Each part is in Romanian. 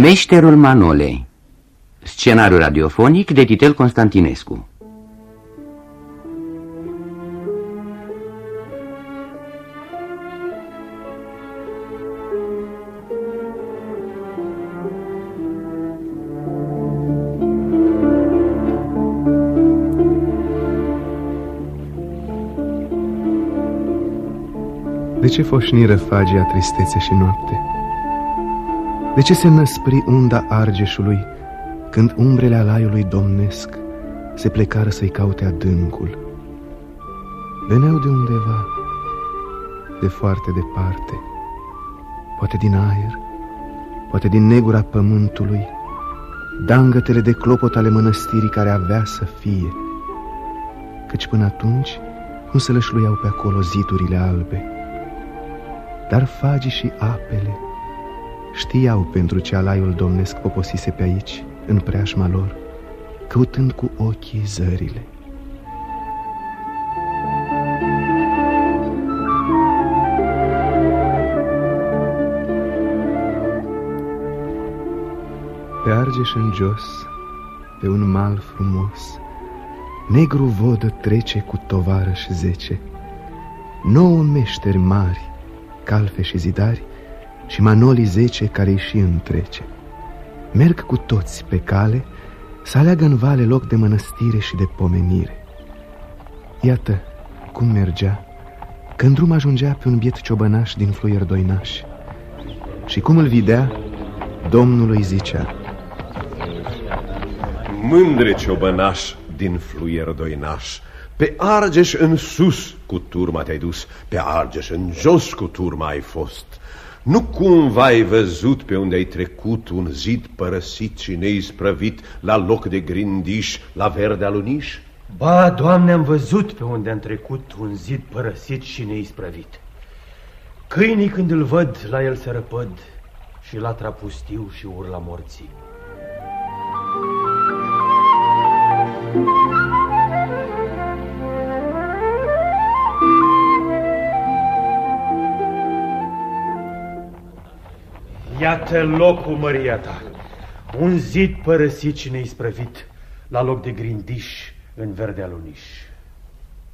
Meșterul Manole Scenariu radiofonic de Titel Constantinescu De ce foșniră fagia tristețe și noapte? De ce se năspri unda argeșului Când umbrele alaiului domnesc Se plecară să-i caute adâncul? Veneau de undeva De foarte departe Poate din aer Poate din negura pământului Dangătele de clopot ale mănăstirii Care avea să fie Căci până atunci Nu se lășluiau pe acolo zidurile albe Dar fagii și apele Știau pentru ce alaiul domnesc poposise pe aici, în preajma lor, căutând cu ochii zările. Pe Argeș în jos, pe un mal frumos, Negru vodă trece cu tovarăși zece, Nouă meșteri mari, calfe și zidari, și manolii zece care și întrece. Merg cu toți pe cale să aleagă în vale loc de mănăstire și de pomenire. Iată cum mergea când drum ajungea pe un biet ciobănaș din fluier doinaș. Și cum îl videa, Domnul îi zicea Mândre ciobănaș din fluier doinaș, pe Argeș în sus cu turma te-ai dus, pe Argeș în jos cu turma ai fost. Nu cumva ai văzut pe unde ai trecut un zid părăsit și neisprăvit la loc de grindiș, la verde aluniș? Ba, Doamne, am văzut pe unde am trecut un zid părăsit și neisprăvit. Câinii când îl văd, la el se răpăd și la trapustiu și urla morții. Iată locul, măria ta, un zid părăsit și neisprăvit, la loc de grindiș în verde aluniș.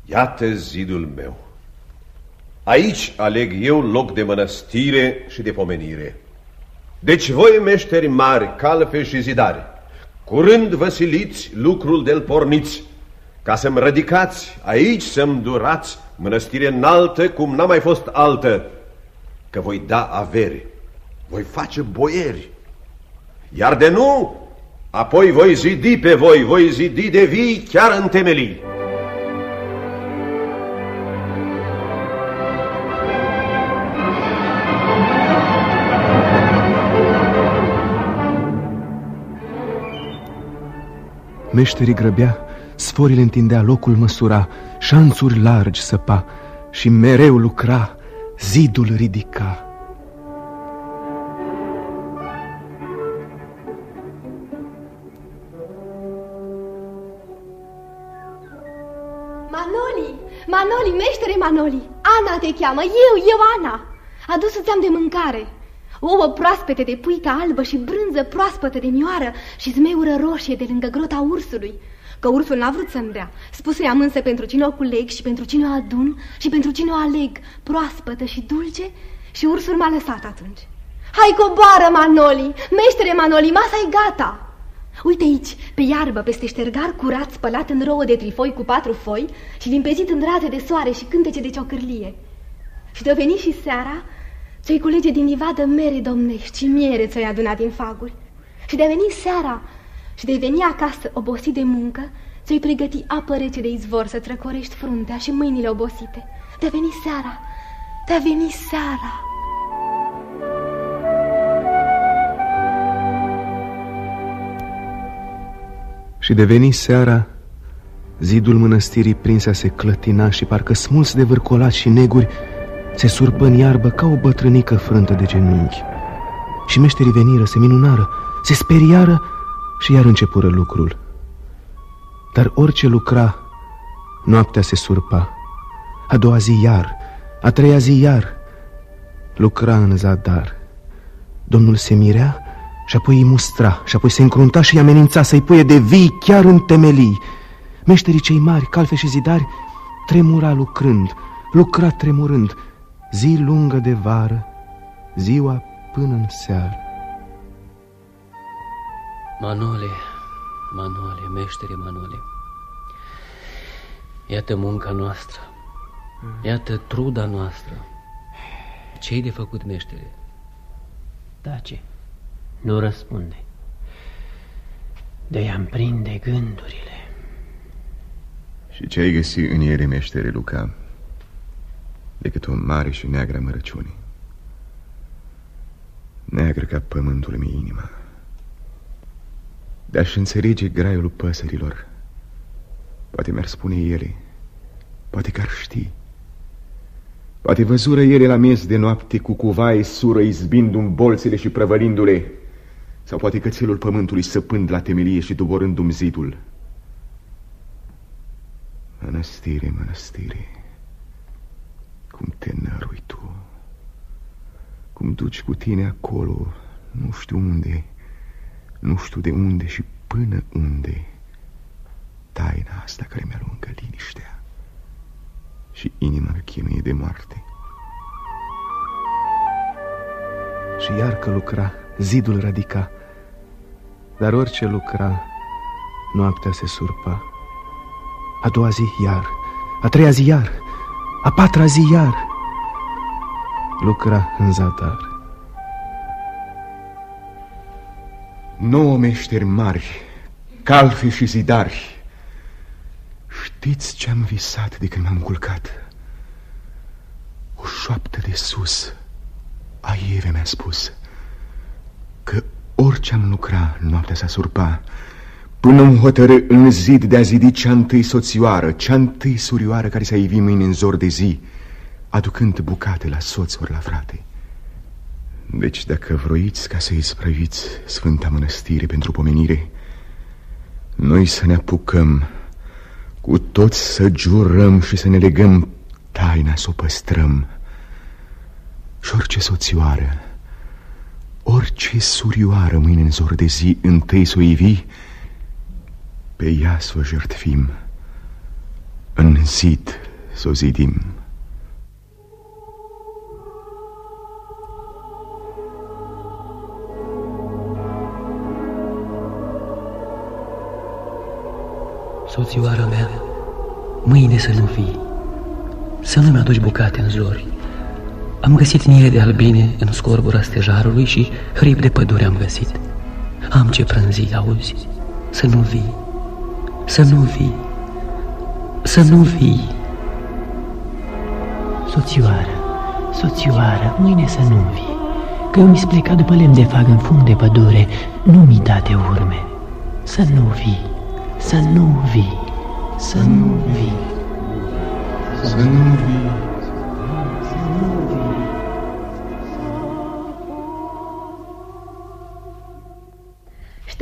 Iată zidul meu. Aici aleg eu loc de mănăstire și de pomenire. Deci voi, meșteri mari, calfe și zidari, curând vă siliți lucrul del porniți, ca să-mi rădicați, aici să-mi durați mănăstire înaltă cum n-a mai fost altă, că voi da avere voi face boieri. Iar de nu, apoi voi zidi pe voi, voi zidi de vii chiar în temelii. Meșterii grăbea, sforile întindea, locul măsura, șanțuri largi săpa și mereu lucra, zidul ridica. Manoli, meștere Manoli, Ana te cheamă, eu, eu Ana. Adus-ți-am de mâncare. Ouă proaspete de puică albă și brânză proaspătă de mioară și zmeură roșie de lângă grota ursului. Că ursul n-a vrut să-mi dea. Spuse-i-am însă pentru cine o culeg și pentru cine o adun și pentru cine o aleg, proaspătă și dulce și ursul m-a lăsat atunci. Hai coboară, Manoli! Meștere Manoli, masa e gata! Uite aici, pe iarbă, peste ștergar curat, spălat în rouă de trifoi cu patru foi și limpezit în raze de soare și cântece de ciocârlie. Și de veni și seara, ți-o culege din livadă mere domnești și miere ți-o adunat din faguri. Și de veni seara și de veni acasă obosit de muncă, ți-o pregăti apă rece de izvor să trăcorești fruntea și mâinile obosite. De veni seara, de veni seara. Și deveni seara, zidul mănăstirii prinsea se clătina și parcă smuls de vârcolați și neguri, se surpă în iarbă ca o bătrânică frântă de genunchi. Și meșterii veniră, se minunară, se speriară și iar începură lucrul. Dar orice lucra, noaptea se surpa. A doua zi iar, a treia zi iar, lucra în zadar. Domnul se mirea Și apoi îi mustra, și apoi se încrunta și îi amenința să-i puie de vii chiar în temelii. Meșterii cei mari, calfe și zidari, tremura lucrând, lucra tremurând, zi lungă de vară, ziua până în seară. Manole, Manole, meștere Manole, iată munca noastră, iată truda noastră. Ce-i de făcut, meștere? Tace, nu răspunde. De am prinde gândurile. Și ce ai găsit în ele, meștere Luca, decât o mare și neagră mărăciune? Neagră ca pământul mi inima. De-aș înțelege graiul păsărilor, poate mi-ar spune ele, poate că ar ști. Poate văzură ele la miez de noapte cu cuvaie sură izbind un bolțele și prăvălindu-le, sau poate cățelul pământului săpând la temelie și doborându-mi zidul. Mănăstire, mănăstire, cum te nărui tu, cum duci cu tine acolo, nu știu unde, nu știu de unde și până unde, taina asta care mi-alungă liniștea și inima mea chinuie de moarte. Și iar că lucra, zidul radica, dar orice lucra, noaptea se surpa. A doua zi iar, a treia zi iar, a patra zi iar. Lucra în zadar. Nouă meșteri mari, calfi și zidari, știți ce-am visat de când m-am culcat? O șoaptă de sus a Ieve mi-a spus că orice am lucra noaptea s-a surpa Până îmi hotărâ în zid de a zidi cea întâi soțioară, cea întâi surioară care s-a ivi mâine în zor de zi, aducând bucate la soț ori la frate. Deci dacă vroiți ca să-i sprăviți Sfânta Mănăstire pentru pomenire, noi să ne apucăm, cu toți să jurăm și să ne legăm taina să o păstrăm. Și orice soțioară, orice surioară mâine în zor de zi întâi să o ivi, pe ea să o jertfim, în zid să o zidim. Soțioara mea, mâine să nu fii, să nu-mi aduci bucate în zori. Am găsit nire de albine în scorbura stejarului și hrib de pădure am găsit. Am ce prânzi, auzi, să nu vii. Să nu vii, să nu vii. Soțioară, soțioară, mâine să nu vii, că eu mi-s plecat după lemn de fag în fund de pădure, nu mi da de urme. Să nu vii, să nu vii, să nu vii. Să nu vii.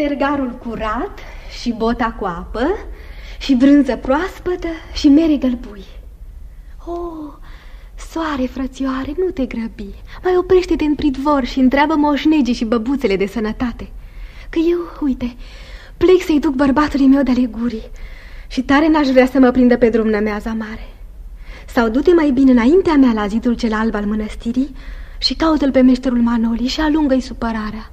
Ștergarul curat și bota cu apă și brânză proaspătă și mere gălbui. Oh, soare, frățioare, nu te grăbi, mai oprește-te în pridvor și întreabă moșnegii și băbuțele de sănătate. Că eu, uite, plec să-i duc bărbatului meu de-ale gurii și tare n-aș vrea să mă prindă pe drum nămeaza mare. Sau du-te mai bine înaintea mea la zidul cel alb al mănăstirii și caută-l pe meșterul Manoli și alungă-i supărarea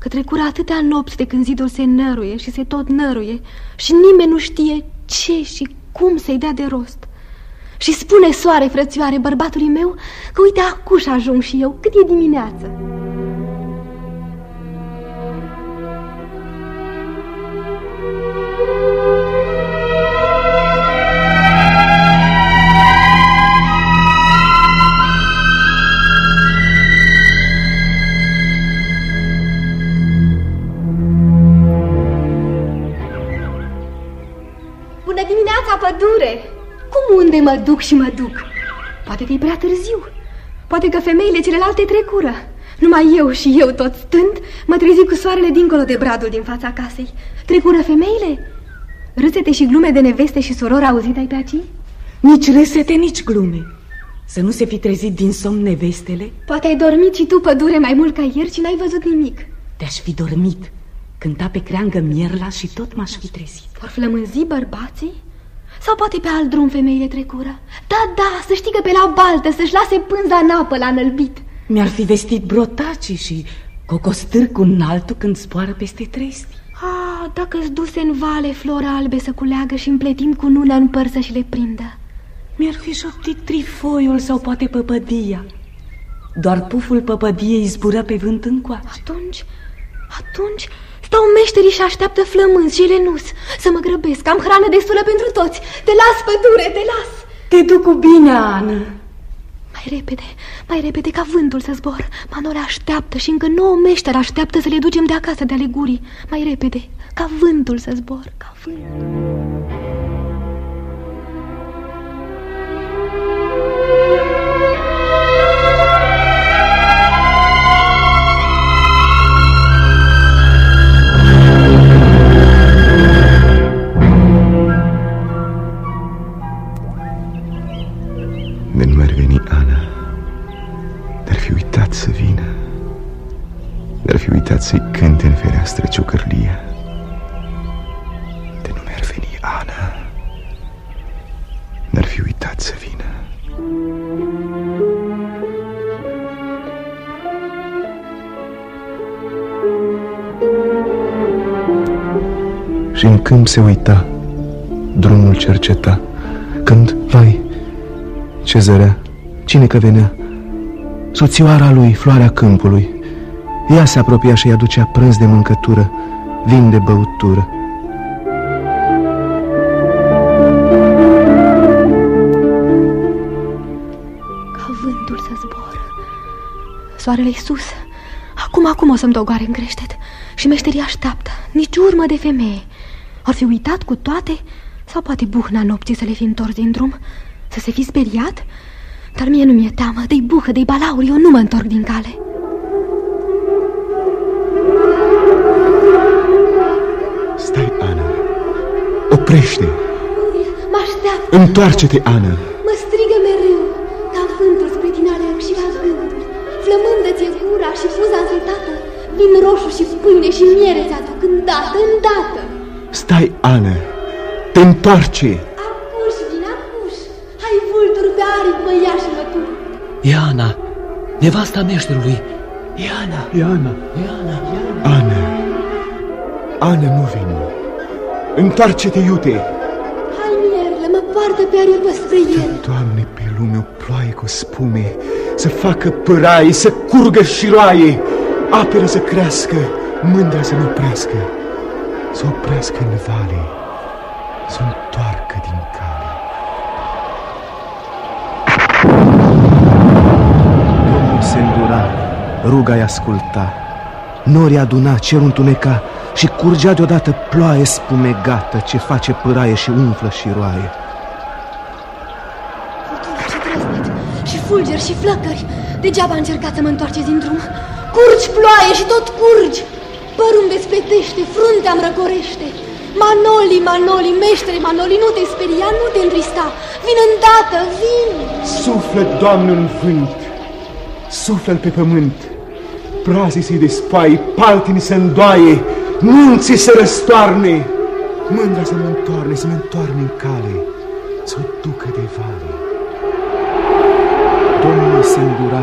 că trecură atâtea nopți de când zidul se năruie și se tot năruie și nimeni nu știe ce și cum să-i dea de rost. Și spune soare, frățioare, bărbatului meu, că uite acuș ajung și eu, cât e dimineață. Cum unde mă duc și mă duc? Poate că e prea târziu. Poate că femeile celelalte trecură. Numai eu și eu tot stând, mă trezi cu soarele dincolo de bradul din fața casei. Trecură femeile? Râsete și glume de neveste și soror auzit ai pe aici? Nici râsete, nici glume. Să nu se fi trezit din somn nevestele? Poate ai dormit și tu, pădure, mai mult ca ieri și n-ai văzut nimic. Te-aș fi dormit. Cânta pe creangă mierla și tot m-aș fi trezit. Vor flămânzi bărbații? Sau poate pe alt drum femeile trecură? Da, da, să știi că pe la baltă să-și lase pânza în apă la înălbit. Mi-ar fi vestit brotacii și cocostâr cu un altul când zboară peste tresti. Ah, dacă-ți duse în vale flori albe să culeagă și împletim cu nună în păr să-și le prindă. Mi-ar fi șoptit trifoiul sau poate păpădia. Doar puful păpădiei zbură pe vânt încoace. Atunci, atunci, stau meșterii și așteaptă flămânzi și lenus. Să mă grăbesc, am hrană destulă pentru toți. Te las, pădure, te las. Te duc cu bine, Ana. Mai repede, mai repede ca vântul să zbor. Manole așteaptă și încă nouă meșteri așteaptă să le ducem de acasă de ale gurii. Mai repede, ca vântul să zbor, ca vântul. Să-i cânte în fereastră ciocărlia De nu mi-ar veni Ana N-ar fi uitat să vină Și în câmp se uita Drumul cerceta Când, vai, ce zărea Cine că venea? Soțioara lui, floarea câmpului ea se apropia și îi aducea prânz de mâncătură, vin de băutură. Ca vântul să zboară. Soarele sus. Acum, acum o să-mi dogoare în creștet. Și meșterii așteaptă. Nici urmă de femeie. Ar fi uitat cu toate? Sau poate buhna nopții să le fi întors din drum? Să se fi speriat? Dar mie nu mi-e teamă. De-i buhă, de-i balauri, eu nu mă întorc din cale. Oprește! Mă așteaptă! Întoarce-te, Ana! Mă strigă mereu, ca vântul spre tine alerg și ca gândul. Flămândă-ți gura și fuza înfetată, vin roșu și pâine și miere ți-aduc îndată, îndată. Stai, Ana! Te întoarce! Acuș, vin, acuș! Hai vulturi pe aripi, mă ia și mă tu! E Ana, nevasta meșterului. E Ana! E Ana! E Ana! Ana! Ana nu veni! Întoarce-te, iute! Hai, mierle, mă poartă pe aripă spre el. Doamne, pe lume o ploaie cu spume, să facă păraie, să curgă și roaie, apele să crească, mândra să nu oprească, să oprească în vale, să întoarcă din cale. Domnul se îndura, ruga-i asculta, norii aduna, cerul întuneca, și curgea deodată ploaie spumegată ce face pâraie și umflă și roaie. și trăsnet, și fulgeri și flăcări. Degeaba încercat să mă întoarceți din drum. Curgi ploaie și tot curgi. Părul îmi despetește, fruntea îmi răcorește. Manoli, Manoli, meștere Manoli, nu te speria, nu te întrista. Vin îndată, vin! Suflă, Doamne, în vânt, suflă pe pământ. Brazii se despai, paltini se îndoaie, munții să răstoarne, mândra să mă întoarne, să mă întoarne în cale, să o ducă de vale. Domnul se îndura,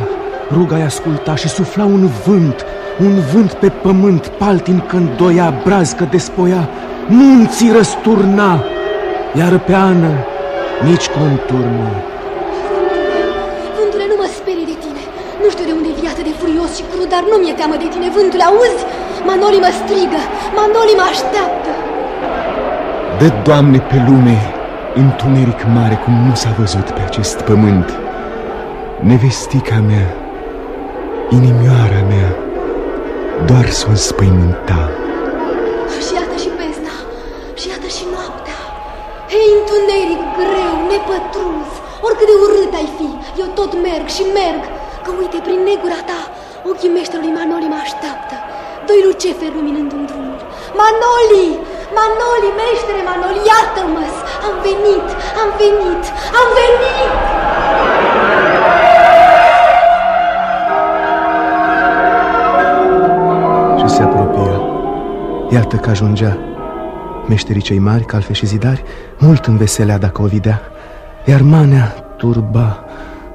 ruga-i asculta și sufla un vânt, un vânt pe pământ, paltin când doia, brazcă despoia, munții răsturna, iar pe Ană nici conturna. Vântule, nu mă sperie de tine. Nu știu de unde e viață de furios și crud, dar nu mi-e teamă de tine, vântule, auzi? Manoli mă strigă, Manoli mă așteaptă. Dă, Doamne, pe lume întuneric mare cum nu s-a văzut pe acest pământ. Nevestica mea, inimioara mea, doar s-o înspăimânta. Și iată și bezna, și iată și noaptea. Hei, întuneric greu, nepătrus, oricât de urât ai fi, eu tot merg și merg, că uite, prin negura ta, ochii meșterului Manoli mă așteaptă. Doi luceferi luminând în drumul. Manoli! Manoli, meștere Manoli, iată-mă! Am venit, am venit, am venit! Și se Iată că ajungea Meșterii cei mari, calfe și zidari Mult înveselea dacă o videa Iar manea turba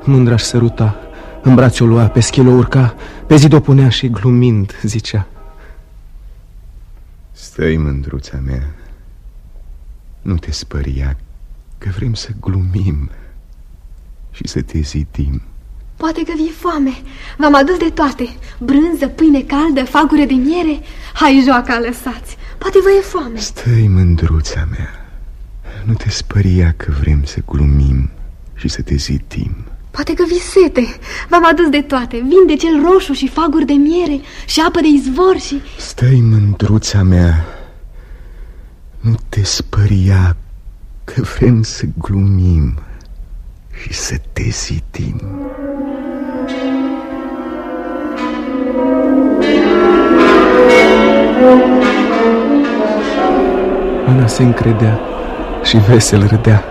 Mândra și săruta În braț o lua, pe schil o urca Pe zid o punea și glumind zicea Stai, mândruța mea Nu te spăria Că vrem să glumim Și să te zidim Poate că vie foame. V-am adus de toate. Brânză, pâine caldă, fagure de miere. Hai, joaca, lăsați. Poate vă e foame. Stai, mândruța mea. Nu te spăria că vrem să glumim și să te zidim. Poate că vi sete. V-am adus de toate. Vin de cel roșu și faguri de miere și apă de izvor și... Stai, mândruța mea. Nu te spăria că vrem să glumim și să te zidim. Ana se încredea și vesel râdea,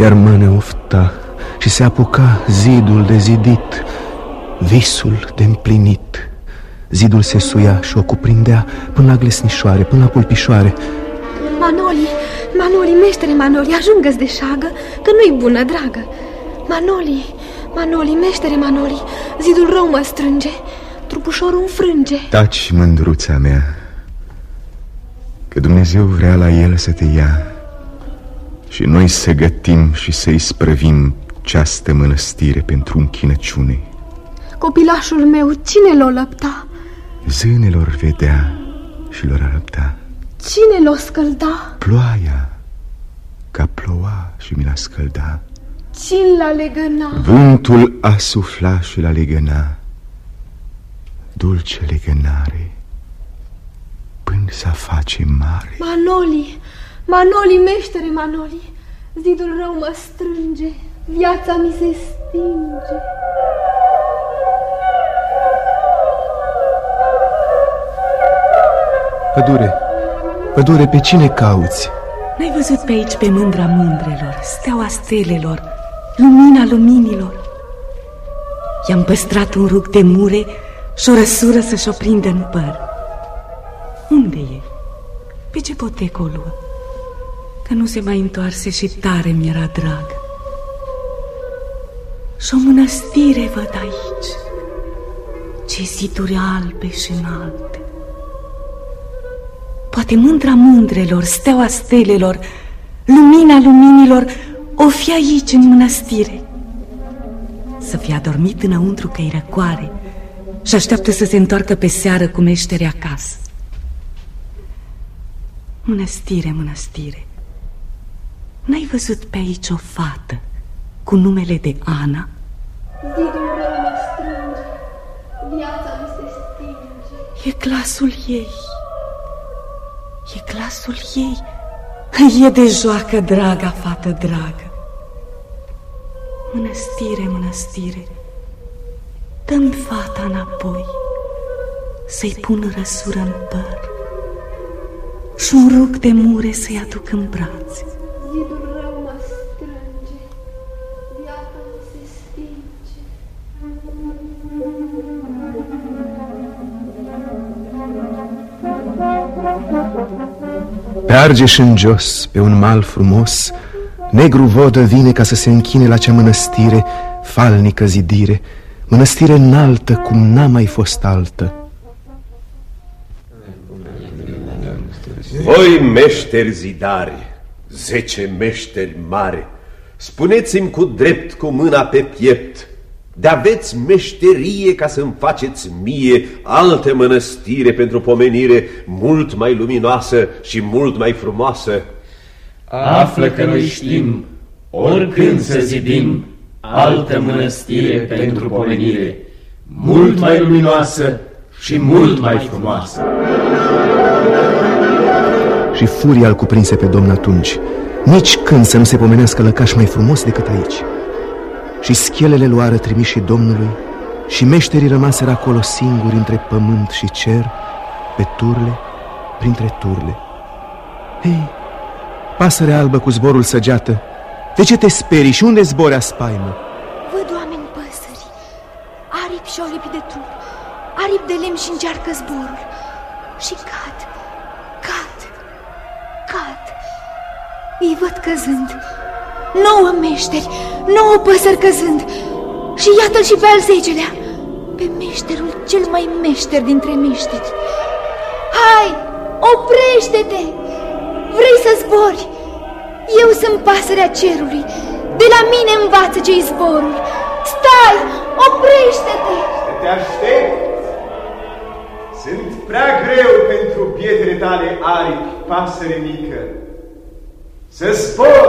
iar mână ofta și se apuca zidul de zidit, visul de împlinit. Zidul se suia și o cuprindea până la glesnișoare, până la pulpișoare. Manoli, Manoli, meștere Manoli, ajungă-ți de șagă, că nu-i bună, dragă. Manoli, Manoli, meștere Manoli, zidul rău mă strânge, trupușorul înfrânge. Taci, mândruța mea, că Dumnezeu vrea la el să te ia și noi să gătim și să-i sprăvim ceastă mănăstire pentru închinăciune. Copilașul meu, cine l-o lăpta? Zânelor vedea și lor arăpta. Cine l-o scălda? Ploaia, ca ploua și mi l-a scălda. Cine l-a legăna? Vântul a sufla și l-a legăna. Dulce legănare până să face mare. Manoli, Manoli, meștere Manoli, zidul rău mă strânge, viața mi se stinge. Pădure, pădure, pe cine cauți? N-ai văzut pe aici pe mândra mândrelor, steaua stelelor, lumina luminilor? I-am păstrat un rug de mure și o răsură să-și o prindă în păr. Unde e? Pe ce potec o luă? Că nu se mai întoarse și tare mi-era dragă. Și o mănăstire văd aici, ce ziduri albe și înalte. Poate mândra mândrelor, steaua stelelor, lumina luminilor, o fi aici în mănăstire. Să fie adormit înăuntru că-i răcoare și așteaptă să se întoarcă pe seară cu meștere acasă. Mănăstire, mănăstire, n-ai văzut pe aici o fată cu numele de Ana? Zidul rău mă strânge, viața mi se stinge. E glasul ei, e glasul ei, e de joacă, draga fată dragă. Mănăstire, mănăstire, dă-mi fata înapoi, să-i pun răsură în păr și un rug de mure să-i aduc în brațe. Zidul Pe Argeș în jos, pe un mal frumos, Negru vodă vine ca să se închine la cea mănăstire, falnică zidire, Mănăstire înaltă cum n-a mai fost altă. Voi meșteri zidari, zece meșteri mari, spuneți-mi cu drept, cu mâna pe piept, de aveți meșterie ca să-mi faceți mie alte mănăstire pentru pomenire mult mai luminoasă și mult mai frumoasă? Află că noi știm, oricând să zidim, altă mănăstire pentru pomenire, mult mai luminoasă și mult mai frumoasă. Și furia îl cuprinse pe domn atunci, nici când să nu se pomenească lăcaș mai frumos decât aici. Și schelele luară trimișii Domnului și meșterii rămaseră acolo singuri între pământ și cer, pe turle, printre turle. Hei, pasăre albă cu zborul săgeată, de ce te sperii și unde zborea spaimă? Văd oameni păsări, aripi și oripi de trup, aripi de lemn și încearcă zborul. Și cad, minunat! Îi văd căzând. Nouă meșteri, nouă păsări căzând. Și iată-l și pe al zecelea, pe meșterul cel mai meșter dintre meșteri. Hai, oprește-te! Vrei să zbori? Eu sunt pasărea cerului. De la mine învață ce-i zborul. Stai! Oprește-te! Să te aștept! Sunt prea greu pentru pietre tale aripi, pasăre mică. Să zbor!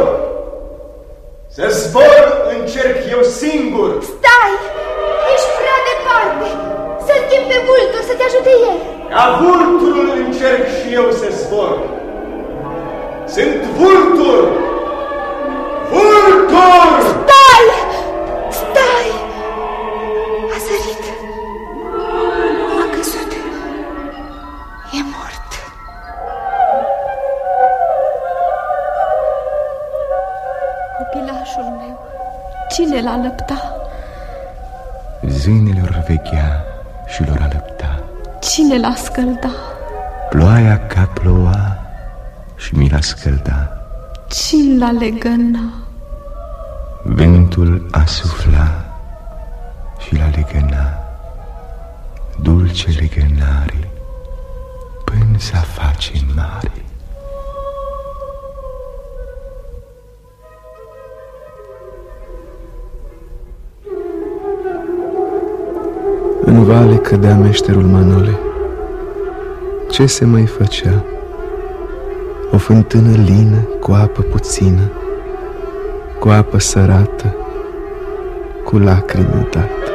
Să zbor încerc eu singur! Stai! Ești prea departe! Să-l chem pe vultur să te ajute el! Ca vulturul încerc și eu să zbor! Sunt vultur! Vultur! Stai! Stai! Cine l-a lăpta? Zânele lor vechea și lor alăpta. Cine l-a scălda? Ploaia ca ploua și mi l-a scălda. Cine l-a legăna? Vântul a sufla și la legăna. Dulce legănare până să face mare. În vale cădea meșterul Manole. Ce se mai făcea? O fântână lină cu apă puțină, cu apă sărată, cu lacrimi dată.